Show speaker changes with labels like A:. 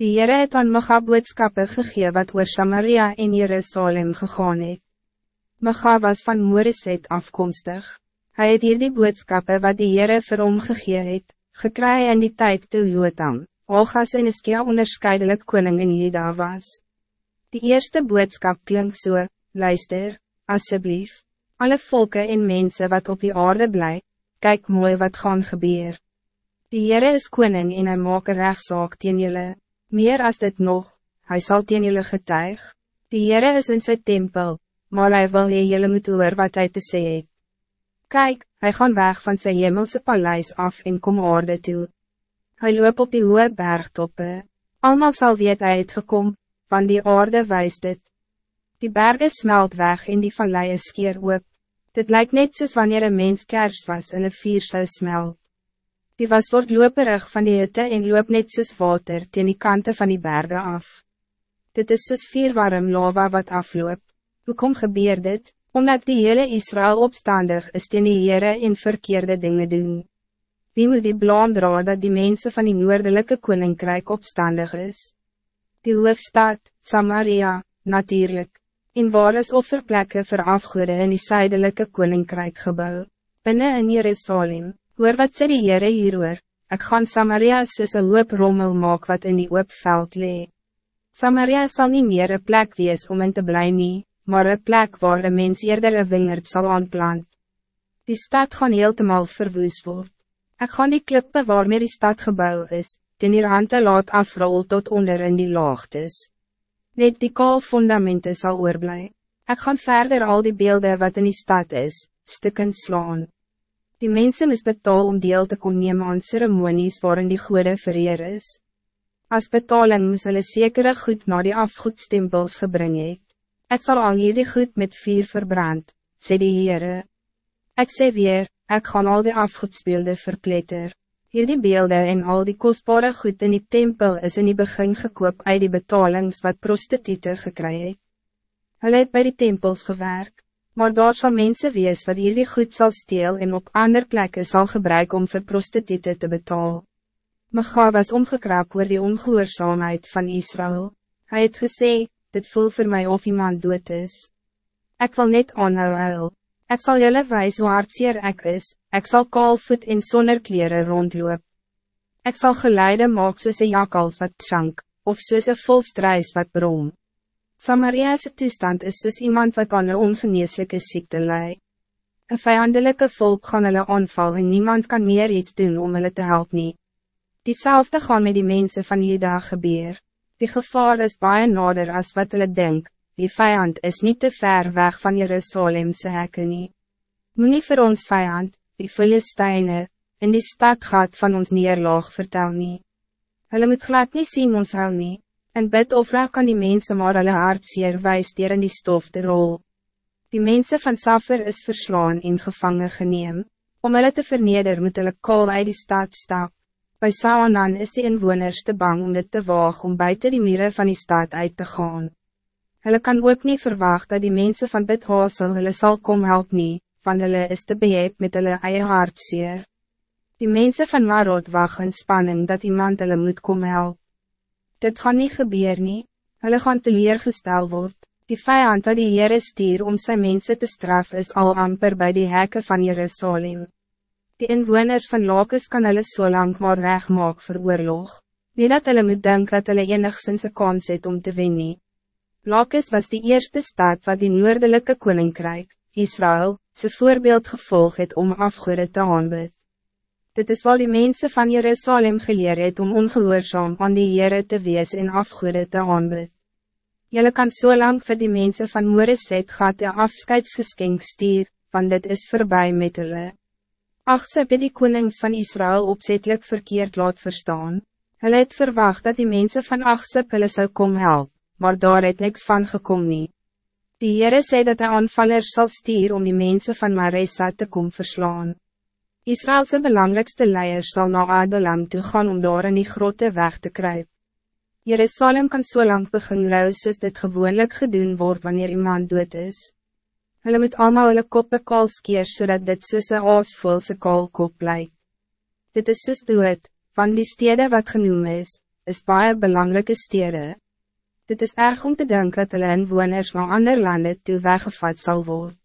A: Die Heere het aan Micha boodskappe gegee wat oor Samaria en Jerusalem gegaan het. Micha was van Moreset afkomstig. Hij het hier die boodskappe wat die Heere vir hom gegee het, gekry in die tijd toe Jotam, Olgas en Iskia onderscheidelik koning in Juda was. Die eerste boodskap klinkt so, luister, alsjeblieft, alle volken en mensen wat op die aarde bly, kijk mooi wat gaan gebeur. Die Heere is koning en hy maak een rechtszaak teen julle, meer as dit nog, hij zal teen julle getuig. Die Heere is in zijn tempel, maar hij wil jy julle moet hoor wat hij te sê het. Kijk, hij gaan weg van zijn hemelse paleis af en kom aarde toe. Hij loop op die hoge bergtoppe, allemaal zal weet hy het gekom, van die aarde wijs dit. Die bergen smelt weg en die vallei is skeer oop. Dit lijkt net soos wanneer een mens kers was en een vier zou smelt. Die was word loperig van die hitte en loop net soos water teen die kante van die bergen af. Dit is soos vier warm lava wat afloop. Hoe kom gebeur dit? Omdat die hele Israël opstandig is teen die Heere en verkeerde dingen doen. Wie moet die blaam dra dat die mensen van die noordelijke koninkrijk opstandig is? Die hoofdstad, Samaria, natuurlijk. In waar is offerplekke vir afgoede in die zuidelijke koninkrijk gebouw? Binnen in Jerusalem, hoor wat sê die Heere hieroor, ek gaan Samaria soos een hoop rommel maak wat in die oop veld lee. Samaria zal niet meer een plek wees om in te blij nie, maar een plek waar een mens eerder een wingerd zal aanplant. Die stad gaan heeltemal verwoes word. Ek gaan die klippe waarmee die stad gebouw is, ten hier hande laat afrol tot onder in die laagtes. Net die kaal fundamenten zal oorblij. Ek gaan verder al die beelden wat in die stad is, stukken slaan. Die mensen is betaal om deel te kon neem aan ceremonies waarin die goede vereer is. As betaling moes hulle sekere goed na die afgoedstempels gebring het. Ik zal al hierdie goed met vuur verbrand, sê die Heere. Ek sê weer, ek gaan al die afgoedsbeelde verpletter. Hierdie beelden en al die kostbare goed in die tempel is in die begin gekoop uit die betalings wat prostitute gekry het. Hulle het by die tempels gewerk, maar daar sal mense wees wat hierdie goed zal steel en op ander plekken zal gebruiken om vir prostitute te betalen. Micha was omgekrap oor die ongehoorzaamheid van Israël. Hij het gesê, dit voel voor mij of iemand dood is. Ik wil net aanhou huil. Ik zal jullie wijs hoe hartseer ek is, ik zal kaalvoet in zonder kleren rondloop. Ik zal geleide maak soos een jakals wat trank, of soos een volstruis wat brom. Samaria's toestand is soos iemand wat aan een ongeneeslijke ziekte lei. Een vijandelijke volk gaan hulle aanval en niemand kan meer iets doen om hulle te helpen. Diezelfde gaan met die mensen van Juda gebeur. Die gevaar is baie nader as wat hulle denk, die vijand is niet te ver weg van Jerusalemse hekke nie. Moe nie vir ons vijand, die Filisteine, in die stad gaat van ons neerlaag vertel nie. Hulle moet glad nie sien ons hou nie, en bid of kan die mensen maar hulle hart zeer wijs dier in die stof te rol. Die mensen van Safir is verslaan en gevangen geneem, om hulle te verneder moet hulle kool uit die stad stap. Bij Saanan is die inwoners te bang om dit te waag om buiten die muren van die stad uit te gaan. Hulle kan ook niet verwachten dat die mensen van Bidhasel hulle sal kom help nie, van hulle is te beheep met hulle eie hartseer. Die mensen van Marot wacht in spanning dat iemand hulle moet kom help. Dit gaan niet gebeuren nie, hulle gaan teleergestel word. Die vijand wat die Heere stier om zijn mensen te straffen is al amper bij die hekken van Jerusalem. Die inwoners van Lakes kan hulle so lang maar reg maak vir oorlog. Nie dat hulle moet denk dat hulle enigszins een kans het om te wen nie. Lakes was die eerste stad wat die noordelijke koninkrijk, Israël, ze voorbeeld gevolg het om afgoede te aanbid. Dit is wat die mensen van Jerusalem geleer het om ongehoorzaam aan die Heere te wees en afgoede te aanbid. Jelle kan so lang vir die mensen van Moreset gaat de afscheidsgeskenk stuur, want dit is voorbij met hulle. Achse by die konings van Israël opzettelijk verkeerd laat verstaan. Hulle het verwacht dat die mensen van Achse hulle sou kom help, maar daar het niks van gekom nie. Die Heere sê dat de aanvallers zal stier om die mensen van Maresa te kom verslaan. Israëlse belangrijkste leiers zal naar Adelam toe gaan om daar in die grote weg te kruip. Jerusalem kan so lang begin rouw soos dit gewoonlik gedoen wordt wanneer iemand dood is. Hulle moet allemaal hulle koppe kaal skeer, zodat dit soos een aasvoelse kaal kop blyk. Dit is soos dood, van die stede wat genoem is, is baie belangrijke steden. Dit is erg om te denken dat hulle inwoners naar ander landen toe weggevat zal worden.